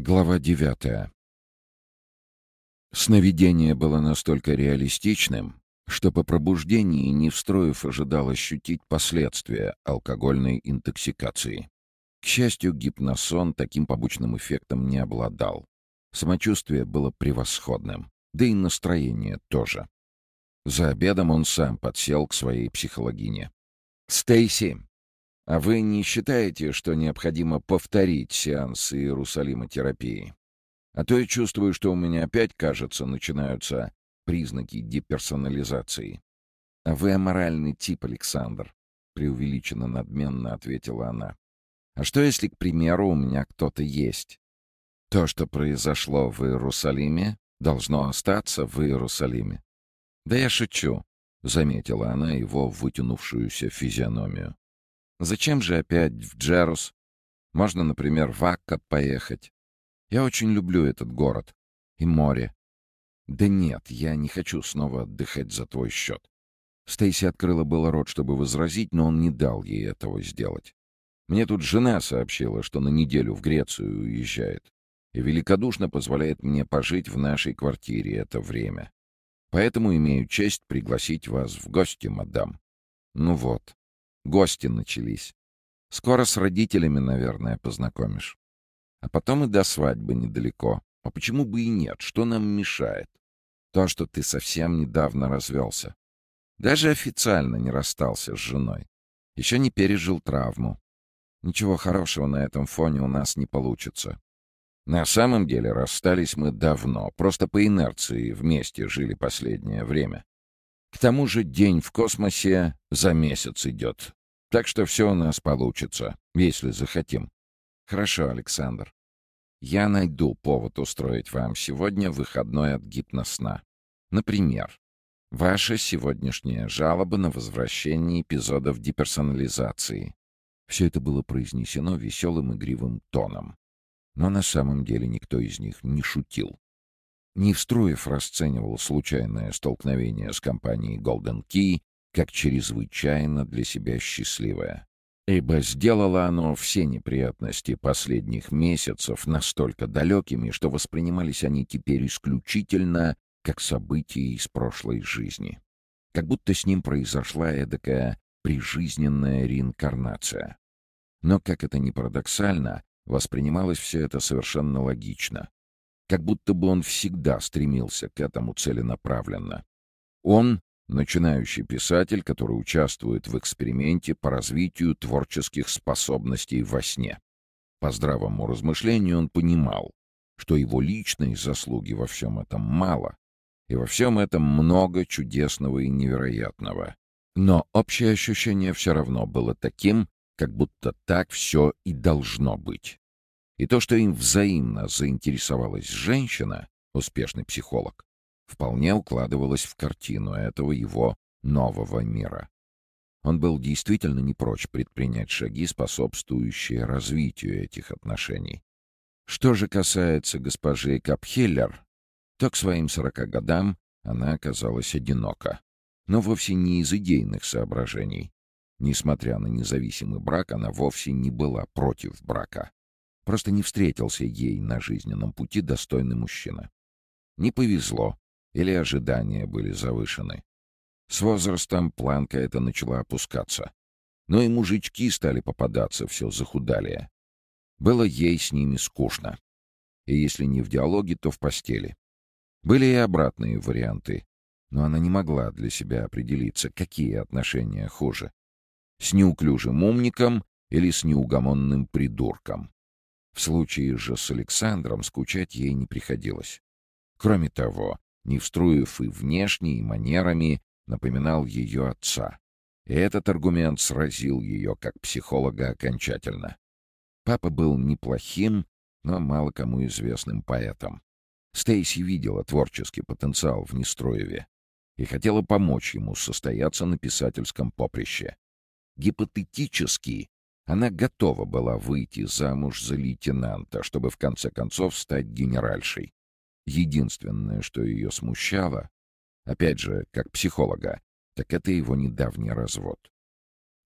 Глава девятая. Сновидение было настолько реалистичным, что по пробуждении Невстроев ожидал ощутить последствия алкогольной интоксикации. К счастью, гипносон таким побочным эффектом не обладал. Самочувствие было превосходным, да и настроение тоже. За обедом он сам подсел к своей психологине. «Стейси, а вы не считаете, что необходимо повторить сеанс Иерусалима-терапии? А то я чувствую, что у меня опять, кажется, начинаются признаки деперсонализации. А вы аморальный тип, Александр, преувеличенно надменно ответила она. А что, если, к примеру, у меня кто-то есть? То, что произошло в Иерусалиме, должно остаться в Иерусалиме. Да я шучу, заметила она его вытянувшуюся физиономию. Зачем же опять в Джерус? Можно, например, в Акка поехать. Я очень люблю этот город. И море. Да нет, я не хочу снова отдыхать за твой счет. Стейси открыла было рот, чтобы возразить, но он не дал ей этого сделать. Мне тут жена сообщила, что на неделю в Грецию уезжает, и великодушно позволяет мне пожить в нашей квартире это время. Поэтому имею честь пригласить вас в гости, мадам. Ну вот, Гости начались. Скоро с родителями, наверное, познакомишь. А потом и до свадьбы недалеко. А почему бы и нет? Что нам мешает? То, что ты совсем недавно развелся. Даже официально не расстался с женой. Еще не пережил травму. Ничего хорошего на этом фоне у нас не получится. На самом деле расстались мы давно, просто по инерции вместе жили последнее время. К тому же день в космосе за месяц идет, так что все у нас получится, если захотим. Хорошо, Александр. Я найду повод устроить вам сегодня выходной от гипносна. Например, ваша сегодняшняя жалоба на возвращение эпизодов деперсонализации. Все это было произнесено веселым игривым тоном. Но на самом деле никто из них не шутил. Невстроев расценивал случайное столкновение с компанией Golden Key как чрезвычайно для себя счастливое. Ибо сделало оно все неприятности последних месяцев настолько далекими, что воспринимались они теперь исключительно как события из прошлой жизни. Как будто с ним произошла эдакая прижизненная реинкарнация. Но, как это ни парадоксально, воспринималось все это совершенно логично. Как будто бы он всегда стремился к этому целенаправленно. Он начинающий писатель, который участвует в эксперименте по развитию творческих способностей во сне. По здравому размышлению он понимал, что его личной заслуги во всем этом мало, и во всем этом много чудесного и невероятного. Но общее ощущение все равно было таким, как будто так все и должно быть. И то, что им взаимно заинтересовалась женщина, успешный психолог, вполне укладывалось в картину этого его нового мира. Он был действительно не прочь предпринять шаги, способствующие развитию этих отношений. Что же касается госпожи Капхеллер, то к своим сорока годам она оказалась одинока. Но вовсе не из идейных соображений. Несмотря на независимый брак, она вовсе не была против брака. Просто не встретился ей на жизненном пути достойный мужчина. Не повезло, или ожидания были завышены. С возрастом планка эта начала опускаться. Но и мужички стали попадаться все захудалее. Было ей с ними скучно. И если не в диалоге, то в постели. Были и обратные варианты. Но она не могла для себя определиться, какие отношения хуже. С неуклюжим умником или с неугомонным придурком. В случае же с Александром скучать ей не приходилось. Кроме того, Невструев и внешне, и манерами напоминал ее отца. И этот аргумент сразил ее как психолога окончательно. Папа был неплохим, но мало кому известным поэтом. Стейси видела творческий потенциал в Нестроеве и хотела помочь ему состояться на писательском поприще. Гипотетически она готова была выйти замуж за лейтенанта, чтобы в конце концов стать генеральшей. Единственное, что ее смущало, опять же, как психолога, так это его недавний развод.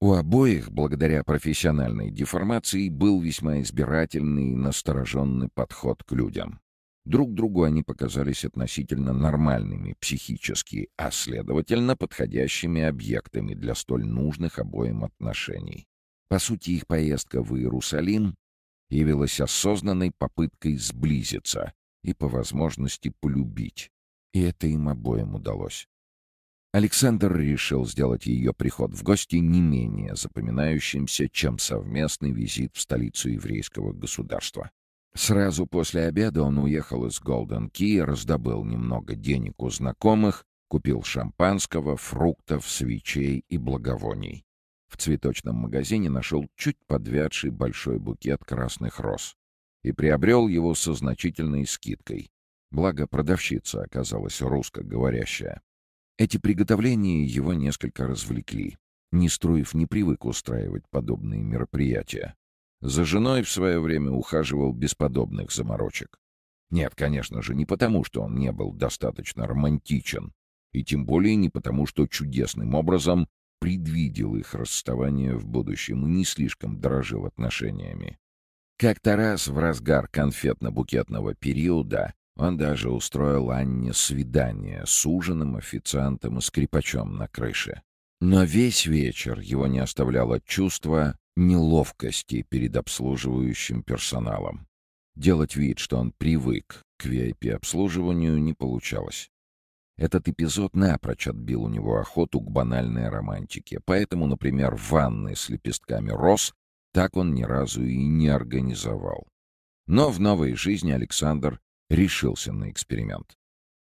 У обоих, благодаря профессиональной деформации, был весьма избирательный и настороженный подход к людям. Друг другу они показались относительно нормальными психически, а следовательно подходящими объектами для столь нужных обоим отношений. По сути, их поездка в Иерусалим явилась осознанной попыткой сблизиться и, по возможности, полюбить. И это им обоим удалось. Александр решил сделать ее приход в гости не менее запоминающимся, чем совместный визит в столицу еврейского государства. Сразу после обеда он уехал из Голден Ки, раздобыл немного денег у знакомых, купил шампанского, фруктов, свечей и благовоний. В цветочном магазине нашел чуть подвядший большой букет красных роз и приобрел его со значительной скидкой. Благо, продавщица оказалась русскоговорящая. Эти приготовления его несколько развлекли. Неструев не привык устраивать подобные мероприятия. За женой в свое время ухаживал без подобных заморочек. Нет, конечно же, не потому, что он не был достаточно романтичен, и тем более не потому, что чудесным образом предвидел их расставание в будущем и не слишком дорожил отношениями. Как-то раз в разгар конфетно-букетного периода он даже устроил Анне свидание с ужином, официантом и скрипачом на крыше. Но весь вечер его не оставляло чувство неловкости перед обслуживающим персоналом. Делать вид, что он привык к VIP-обслуживанию, не получалось. Этот эпизод напрочь отбил у него охоту к банальной романтике, поэтому, например, ванны с лепестками роз так он ни разу и не организовал. Но в новой жизни Александр решился на эксперимент.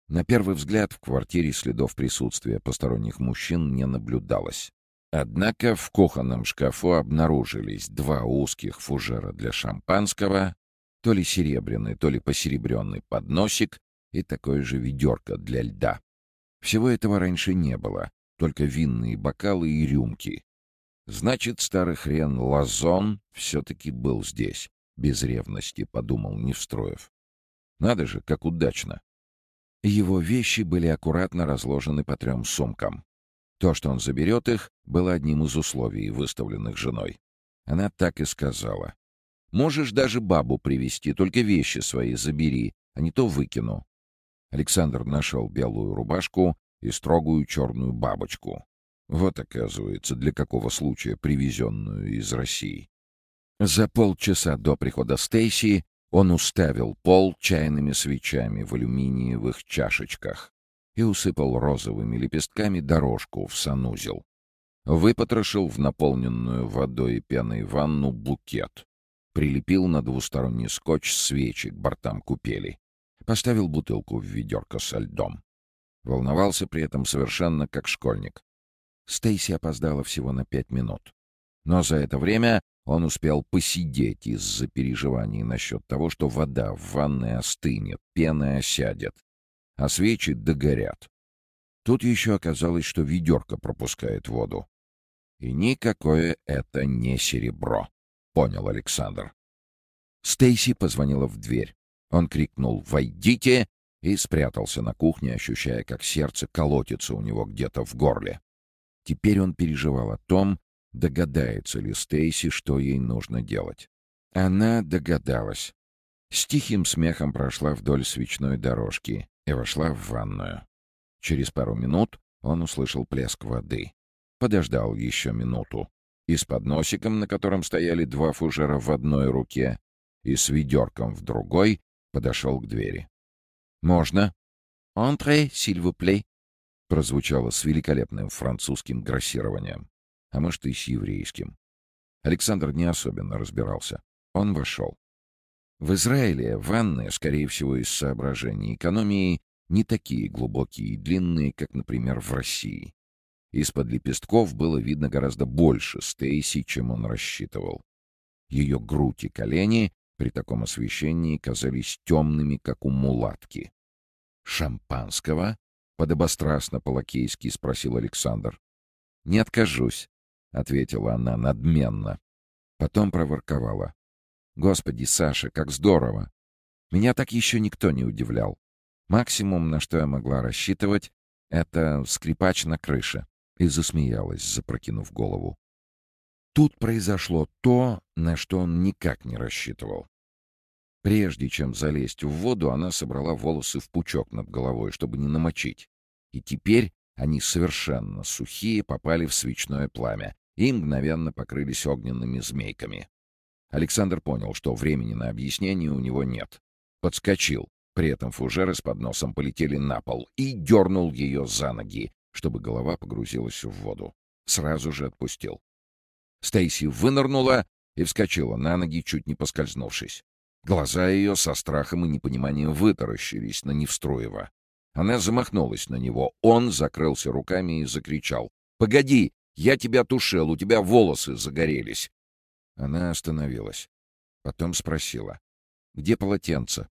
На первый взгляд в квартире следов присутствия посторонних мужчин не наблюдалось. Однако в кухонном шкафу обнаружились два узких фужера для шампанского, то ли серебряный, то ли посеребренный подносик и такое же ведерко для льда. Всего этого раньше не было, только винные бокалы и рюмки. Значит, старый хрен Лазон все-таки был здесь, без ревности, подумал Невстроев. Надо же, как удачно. Его вещи были аккуратно разложены по трем сумкам. То, что он заберет их, было одним из условий, выставленных женой. Она так и сказала. «Можешь даже бабу привести, только вещи свои забери, а не то выкину». Александр нашел белую рубашку и строгую черную бабочку. Вот, оказывается, для какого случая привезенную из России. За полчаса до прихода Стейси он уставил пол чайными свечами в алюминиевых чашечках и усыпал розовыми лепестками дорожку в санузел. Выпотрошил в наполненную водой и пеной ванну букет. Прилепил на двусторонний скотч свечи к бортам купели. Поставил бутылку в ведерко со льдом. Волновался при этом совершенно как школьник. Стейси опоздала всего на пять минут. Но за это время он успел посидеть из-за переживаний насчет того, что вода в ванной остынет, пена осядет, а свечи догорят. Тут еще оказалось, что ведерко пропускает воду. И никакое это не серебро, понял Александр. Стейси позвонила в дверь. Он крикнул «Войдите!» и спрятался на кухне, ощущая, как сердце колотится у него где-то в горле. Теперь он переживал о том, Догадается ли Стейси, что ей нужно делать? Она догадалась. С тихим смехом прошла вдоль свечной дорожки и вошла в ванную. Через пару минут он услышал плеск воды. Подождал еще минуту. И с подносиком, на котором стояли два фужера в одной руке, и с ведерком в другой, подошел к двери. «Можно?» «Entrez, s'il vous plaît», прозвучало с великолепным французским грассированием а может и с еврейским. Александр не особенно разбирался. Он вошел. В Израиле ванны, скорее всего, из соображений экономии, не такие глубокие и длинные, как, например, в России. Из-под лепестков было видно гораздо больше Стейси, чем он рассчитывал. Ее грудь и колени при таком освещении казались темными, как у мулатки. «Шампанского?» — подобострастно по-лакейски спросил Александр. «Не откажусь», — ответила она надменно. Потом проворковала. «Господи, Саша, как здорово! Меня так еще никто не удивлял. Максимум, на что я могла рассчитывать, — это скрипач на крыше». И засмеялась, запрокинув голову. Тут произошло то, на что он никак не рассчитывал. Прежде чем залезть в воду, она собрала волосы в пучок над головой, чтобы не намочить. И теперь они совершенно сухие попали в свечное пламя и мгновенно покрылись огненными змейками. Александр понял, что времени на объяснение у него нет. Подскочил, при этом фужеры с подносом полетели на пол и дернул ее за ноги, чтобы голова погрузилась в воду. Сразу же отпустил. Стейси вынырнула и вскочила на ноги, чуть не поскользнувшись. Глаза ее со страхом и непониманием вытаращились на Невстроева. Она замахнулась на него. Он закрылся руками и закричал. «Погоди! Я тебя тушил, у тебя волосы загорелись!» Она остановилась. Потом спросила. «Где полотенце?»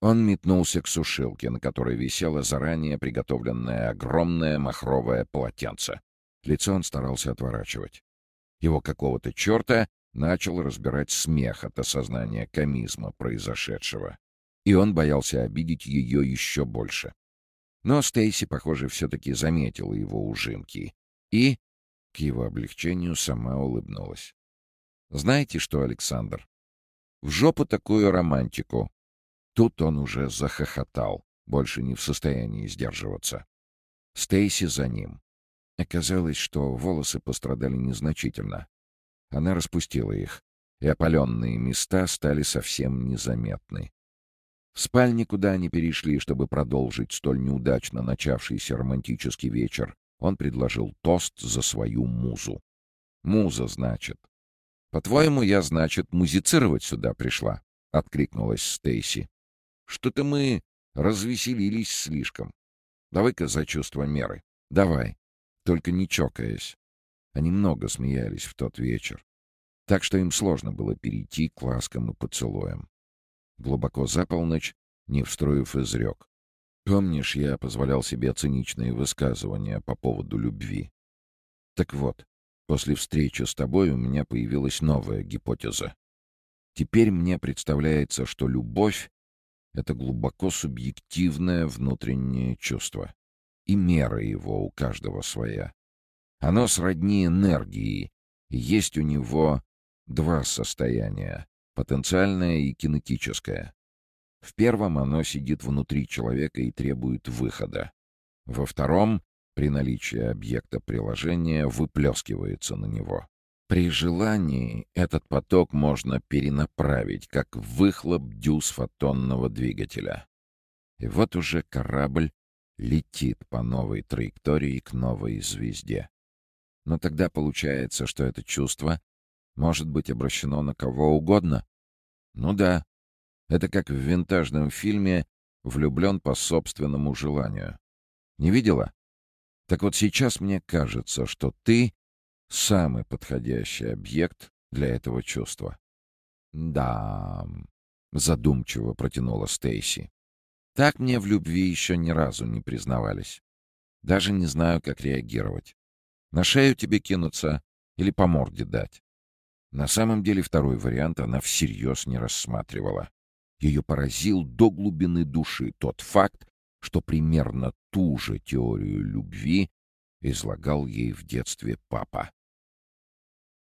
Он метнулся к сушилке, на которой висело заранее приготовленное огромное махровое полотенце. Лицо он старался отворачивать. Его какого-то черта начал разбирать смех от осознания комизма произошедшего. И он боялся обидеть ее еще больше. Но Стейси, похоже, все-таки заметила его ужимки и, к его облегчению, сама улыбнулась. «Знаете что, Александр? В жопу такую романтику!» Тут он уже захохотал, больше не в состоянии сдерживаться. Стейси за ним. Оказалось, что волосы пострадали незначительно. Она распустила их, и опаленные места стали совсем незаметны. В спальне, куда они перешли, чтобы продолжить столь неудачно начавшийся романтический вечер, он предложил тост за свою музу. «Муза, значит». «По-твоему, я, значит, музицировать сюда пришла?» — откликнулась Стейси. «Что-то мы развеселились слишком. Давай-ка за чувство меры. Давай. Только не чокаясь». Они много смеялись в тот вечер, так что им сложно было перейти к ласкам и поцелуям глубоко за полночь, не встроив изрек. Помнишь, я позволял себе циничные высказывания по поводу любви? Так вот, после встречи с тобой у меня появилась новая гипотеза. Теперь мне представляется, что любовь — это глубоко субъективное внутреннее чувство, и мера его у каждого своя. Оно сродни энергии, есть у него два состояния потенциальное и кинетическое. В первом оно сидит внутри человека и требует выхода. Во втором, при наличии объекта приложения, выплескивается на него. При желании этот поток можно перенаправить, как выхлоп дюз-фотонного двигателя. И вот уже корабль летит по новой траектории к новой звезде. Но тогда получается, что это чувство может быть обращено на кого угодно? Ну да. Это как в винтажном фильме «Влюблен по собственному желанию». Не видела? Так вот сейчас мне кажется, что ты — самый подходящий объект для этого чувства. «Да...» — задумчиво протянула Стейси. «Так мне в любви еще ни разу не признавались. Даже не знаю, как реагировать. На шею тебе кинуться или по морде дать. На самом деле второй вариант она всерьез не рассматривала. Ее поразил до глубины души тот факт, что примерно ту же теорию любви излагал ей в детстве папа.